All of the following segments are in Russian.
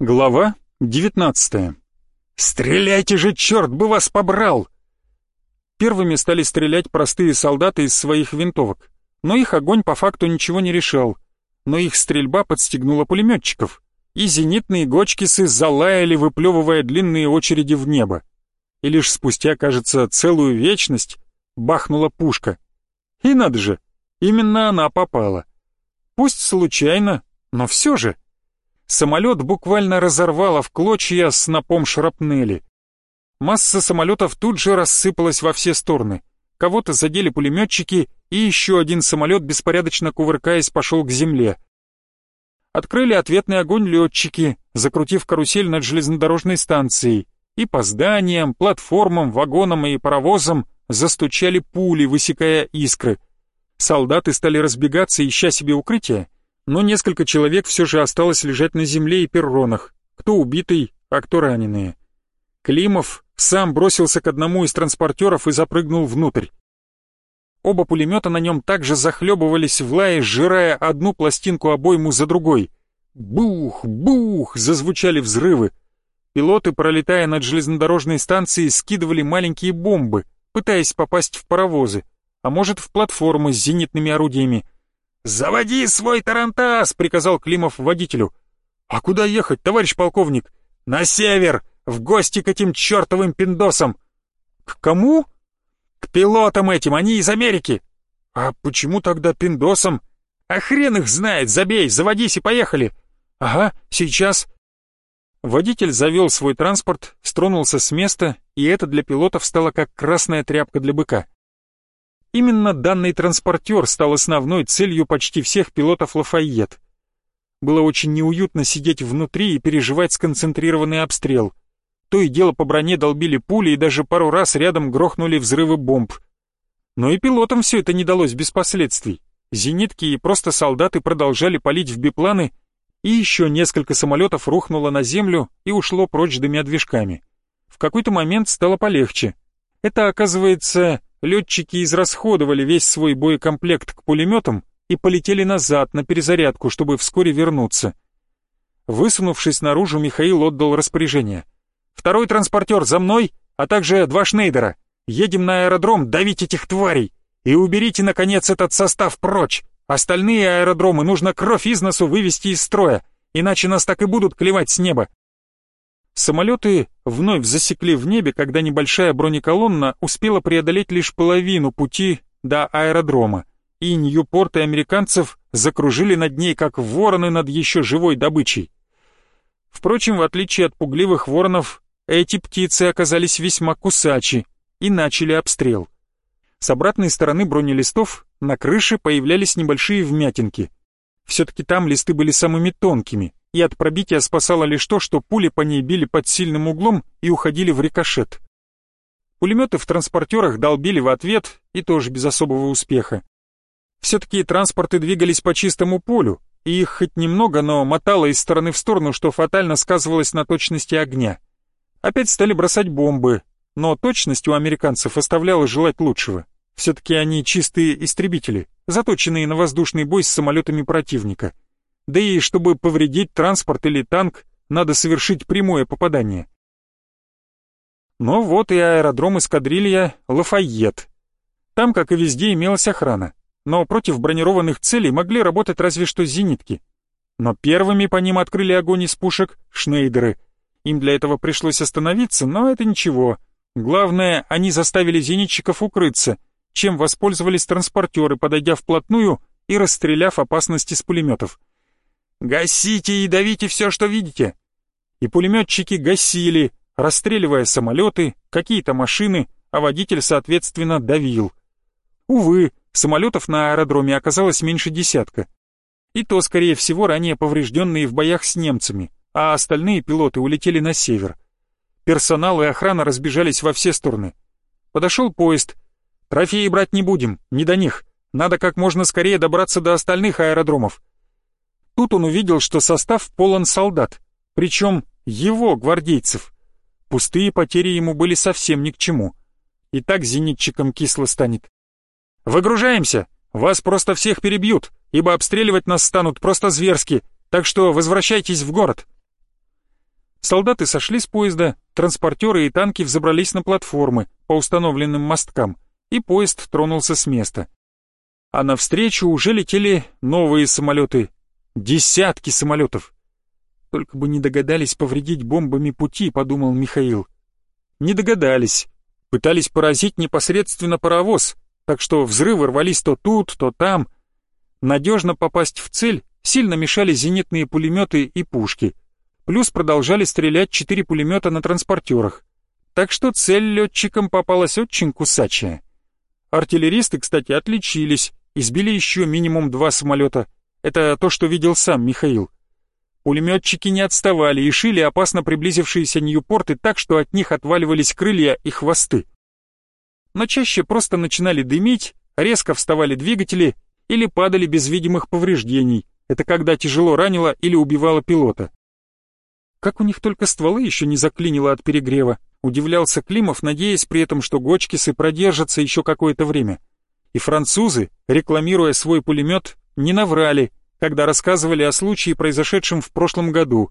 Глава 19 «Стреляйте же, черт бы вас побрал!» Первыми стали стрелять простые солдаты из своих винтовок, но их огонь по факту ничего не решал, но их стрельба подстегнула пулеметчиков, и зенитные гочкисы залаяли, выплевывая длинные очереди в небо. И лишь спустя, кажется, целую вечность бахнула пушка. И надо же, именно она попала. Пусть случайно, но все же. Самолет буквально разорвало в клочья снопом шрапнели. Масса самолетов тут же рассыпалась во все стороны. Кого-то задели пулеметчики, и еще один самолет, беспорядочно кувыркаясь, пошел к земле. Открыли ответный огонь летчики, закрутив карусель над железнодорожной станцией, и по зданиям, платформам, вагонам и паровозам застучали пули, высекая искры. Солдаты стали разбегаться, ища себе укрытия, но несколько человек все же осталось лежать на земле и перронах, кто убитый, а кто раненые. Климов сам бросился к одному из транспортеров и запрыгнул внутрь. Оба пулемета на нем также захлебывались в лае, сжирая одну пластинку обойму за другой. Бух, бух, зазвучали взрывы. Пилоты, пролетая над железнодорожной станцией, скидывали маленькие бомбы, пытаясь попасть в паровозы, а может в платформы с зенитными орудиями. «Заводи свой тарантас!» — приказал Климов водителю. «А куда ехать, товарищ полковник?» «На север! В гости к этим чертовым пиндосам!» «К кому?» «К пилотам этим, они из Америки!» «А почему тогда пиндосам?» «А хрен их знает, забей, заводись и поехали!» «Ага, сейчас!» Водитель завел свой транспорт, стронулся с места, и это для пилотов стало как красная тряпка для быка. Именно данный транспортер стал основной целью почти всех пилотов Лафайет. Было очень неуютно сидеть внутри и переживать сконцентрированный обстрел. То и дело по броне долбили пули и даже пару раз рядом грохнули взрывы бомб. Но и пилотам все это не далось без последствий. Зенитки и просто солдаты продолжали палить в бипланы, и еще несколько самолетов рухнуло на землю и ушло прочь дымя движками. В какой-то момент стало полегче. Это, оказывается, летчики израсходовали весь свой боекомплект к пулеметам и полетели назад на перезарядку, чтобы вскоре вернуться. Высунувшись наружу, Михаил отдал распоряжение. «Второй транспортер за мной, а также два Шнейдера. Едем на аэродром давить этих тварей. И уберите, наконец, этот состав прочь. Остальные аэродромы нужно кровь из носу вывести из строя, иначе нас так и будут клевать с неба. Самолеты вновь засекли в небе, когда небольшая бронеколонна успела преодолеть лишь половину пути до аэродрома, и Ньюпорт американцев закружили над ней, как вороны над еще живой добычей. Впрочем, в отличие от пугливых воронов, эти птицы оказались весьма кусачи и начали обстрел. С обратной стороны бронелистов на крыше появлялись небольшие вмятинки. Все-таки там листы были самыми тонкими, и от пробития спасало лишь то, что пули по ней били под сильным углом и уходили в рикошет. Пулеметы в транспортерах долбили в ответ и тоже без особого успеха. Все-таки транспорты двигались по чистому полю, и их хоть немного, но мотало из стороны в сторону, что фатально сказывалось на точности огня. Опять стали бросать бомбы, но точность у американцев оставляла желать лучшего. Все-таки они чистые истребители, заточенные на воздушный бой с самолетами противника да и чтобы повредить транспорт или танк, надо совершить прямое попадание. Но вот и аэродром эскадрилья Лафайет. Там, как и везде, имелась охрана, но против бронированных целей могли работать разве что зенитки. Но первыми по ним открыли огонь из пушек Шнейдеры. Им для этого пришлось остановиться, но это ничего. Главное, они заставили зенитчиков укрыться, чем воспользовались транспортеры, подойдя вплотную и расстреляв опасности с пулеметов. Гасите и давите все, что видите!» И пулеметчики гасили, расстреливая самолеты, какие-то машины, а водитель, соответственно, давил. Увы, самолетов на аэродроме оказалось меньше десятка. И то, скорее всего, ранее поврежденные в боях с немцами, а остальные пилоты улетели на север. Персонал и охрана разбежались во все стороны. Подошел поезд. Трофеи брать не будем, не до них. Надо как можно скорее добраться до остальных аэродромов. Тут он увидел, что состав полон солдат, причем его гвардейцев. Пустые потери ему были совсем ни к чему. И так зенитчикам кисло станет. «Выгружаемся! Вас просто всех перебьют, ибо обстреливать нас станут просто зверски, так что возвращайтесь в город!» Солдаты сошли с поезда, транспортеры и танки взобрались на платформы по установленным мосткам, и поезд тронулся с места. А навстречу уже летели новые самолеты. Десятки самолетов. Только бы не догадались повредить бомбами пути, подумал Михаил. Не догадались. Пытались поразить непосредственно паровоз, так что взрывы рвались то тут, то там. Надежно попасть в цель сильно мешали зенитные пулеметы и пушки — плюс продолжали стрелять четыре пулемета на транспортерах. Так что цель летчикам попалась очень кусачая. Артиллеристы, кстати, отличились, избили еще минимум два самолета. Это то, что видел сам Михаил. Пулеметчики не отставали и шили опасно приблизившиеся Ньюпорты так, что от них отваливались крылья и хвосты. Но чаще просто начинали дымить, резко вставали двигатели или падали без видимых повреждений. Это когда тяжело ранило или убивало пилота. Как у них только стволы еще не заклинило от перегрева, удивлялся Климов, надеясь при этом, что Гочкисы продержатся еще какое-то время. И французы, рекламируя свой пулемет, не наврали, когда рассказывали о случае, произошедшем в прошлом году.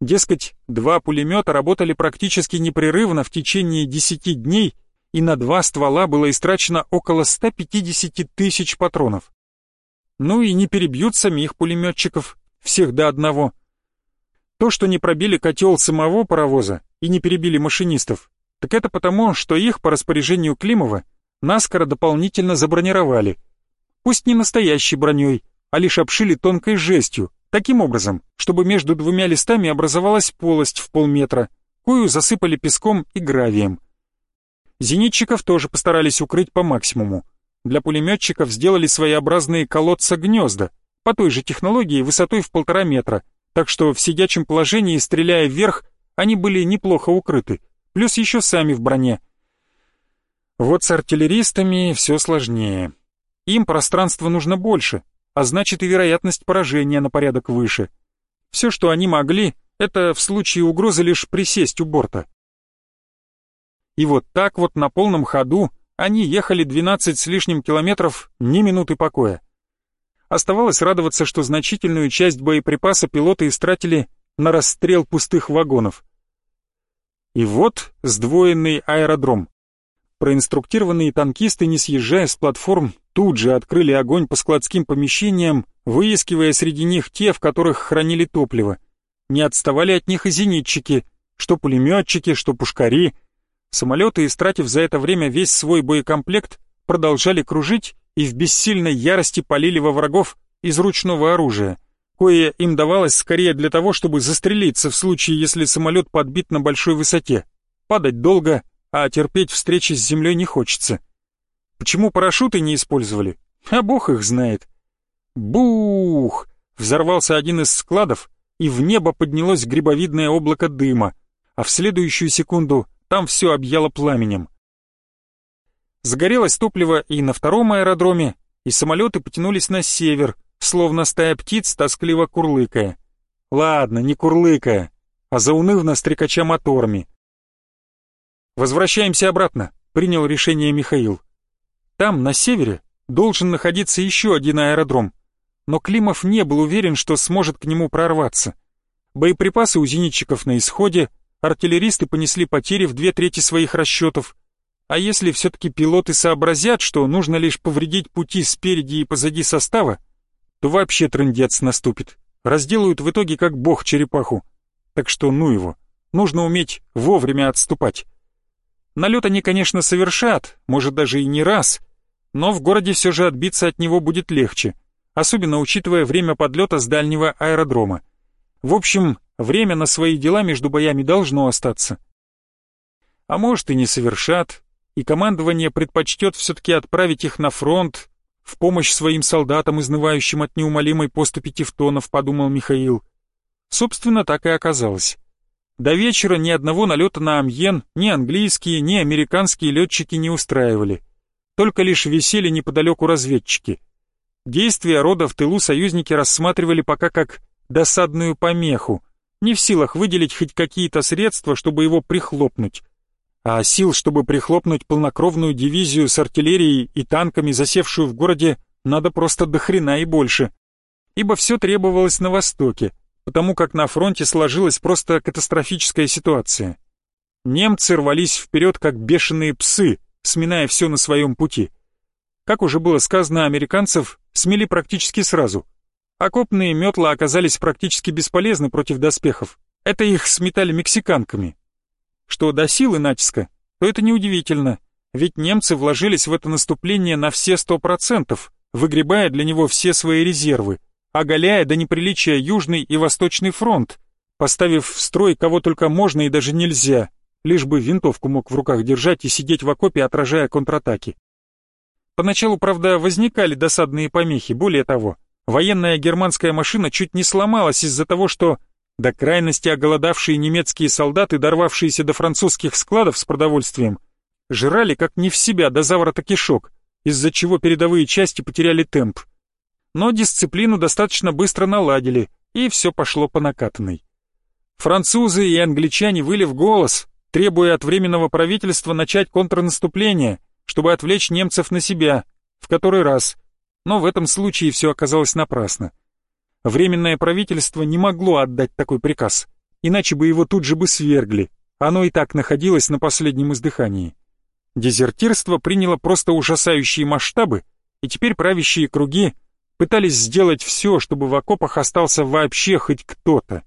Дескать, два пулемета работали практически непрерывно в течение десяти дней, и на два ствола было истрачено около 150 тысяч патронов. Ну и не перебьют самих пулеметчиков, всех до одного. То, что не пробили котел самого паровоза и не перебили машинистов, так это потому, что их по распоряжению Климова наскоро дополнительно забронировали. Пусть не настоящей броней, а лишь обшили тонкой жестью, таким образом, чтобы между двумя листами образовалась полость в полметра, кою засыпали песком и гравием. Зенитчиков тоже постарались укрыть по максимуму. Для пулеметчиков сделали своеобразные колодца-гнезда, по той же технологии высотой в полтора метра, так что в сидячем положении, стреляя вверх, они были неплохо укрыты, плюс еще сами в броне. Вот с артиллеристами все сложнее. Им пространства нужно больше, а значит и вероятность поражения на порядок выше. Все, что они могли, это в случае угрозы лишь присесть у борта. И вот так вот на полном ходу они ехали 12 с лишним километров ни минуты покоя. Оставалось радоваться, что значительную часть боеприпаса пилоты истратили на расстрел пустых вагонов. И вот сдвоенный аэродром. Проинструктированные танкисты, не съезжая с платформ, тут же открыли огонь по складским помещениям, выискивая среди них те, в которых хранили топливо. Не отставали от них и зенитчики, что пулеметчики, что пушкари. Самолеты, истратив за это время весь свой боекомплект, продолжали кружить и в бессильной ярости полили во врагов из ручного оружия, кое им давалось скорее для того, чтобы застрелиться в случае, если самолет подбит на большой высоте. Падать долго, а терпеть встречи с землей не хочется. Почему парашюты не использовали? А бог их знает. Бух! Взорвался один из складов, и в небо поднялось грибовидное облако дыма, а в следующую секунду там все объяло пламенем. Загорелось топливо и на втором аэродроме, и самолеты потянулись на север, словно стая птиц, тоскливо курлыкая. Ладно, не курлыкая, а заунывно стрекача моторами. «Возвращаемся обратно», — принял решение Михаил. «Там, на севере, должен находиться еще один аэродром, но Климов не был уверен, что сможет к нему прорваться. Боеприпасы у зенитчиков на исходе, артиллеристы понесли потери в две трети своих расчетов, а если все-таки пилоты сообразят, что нужно лишь повредить пути спереди и позади состава, то вообще трындец наступит. Разделают в итоге как бог черепаху. Так что ну его, нужно уметь вовремя отступать. Налет они, конечно, совершат, может даже и не раз, но в городе все же отбиться от него будет легче, особенно учитывая время подлета с дальнего аэродрома. В общем, время на свои дела между боями должно остаться. А может и не совершат, и командование предпочтет все-таки отправить их на фронт, в помощь своим солдатам, изнывающим от неумолимой поступи тевтонов, подумал Михаил. Собственно, так и оказалось. До вечера ни одного налета на Амьен ни английские, ни американские летчики не устраивали. Только лишь висели неподалеку разведчики. Действия рода в тылу союзники рассматривали пока как досадную помеху, не в силах выделить хоть какие-то средства, чтобы его прихлопнуть а сил, чтобы прихлопнуть полнокровную дивизию с артиллерией и танками, засевшую в городе, надо просто до хрена и больше. Ибо все требовалось на востоке, потому как на фронте сложилась просто катастрофическая ситуация. Немцы рвались вперед, как бешеные псы, сминая все на своем пути. Как уже было сказано, американцев смели практически сразу. Окопные метла оказались практически бесполезны против доспехов. Это их сметали мексиканками. Что до силы натиска, то это неудивительно, ведь немцы вложились в это наступление на все сто процентов, выгребая для него все свои резервы, оголяя до неприличия Южный и Восточный фронт, поставив в строй кого только можно и даже нельзя, лишь бы винтовку мог в руках держать и сидеть в окопе, отражая контратаки. Поначалу, правда, возникали досадные помехи, более того, военная германская машина чуть не сломалась из-за того, что до крайности оголодавшие немецкие солдаты, дорвавшиеся до французских складов с продовольствием, жрали как не в себя до заворота кишок, из-за чего передовые части потеряли темп. Но дисциплину достаточно быстро наладили, и все пошло по накатанной. Французы и англичане выли в голос, требуя от Временного правительства начать контрнаступление, чтобы отвлечь немцев на себя, в который раз. Но в этом случае все оказалось напрасно. Временное правительство не могло отдать такой приказ, иначе бы его тут же бы свергли, оно и так находилось на последнем издыхании. Дезертирство приняло просто ужасающие масштабы, и теперь правящие круги пытались сделать все, чтобы в окопах остался вообще хоть кто-то.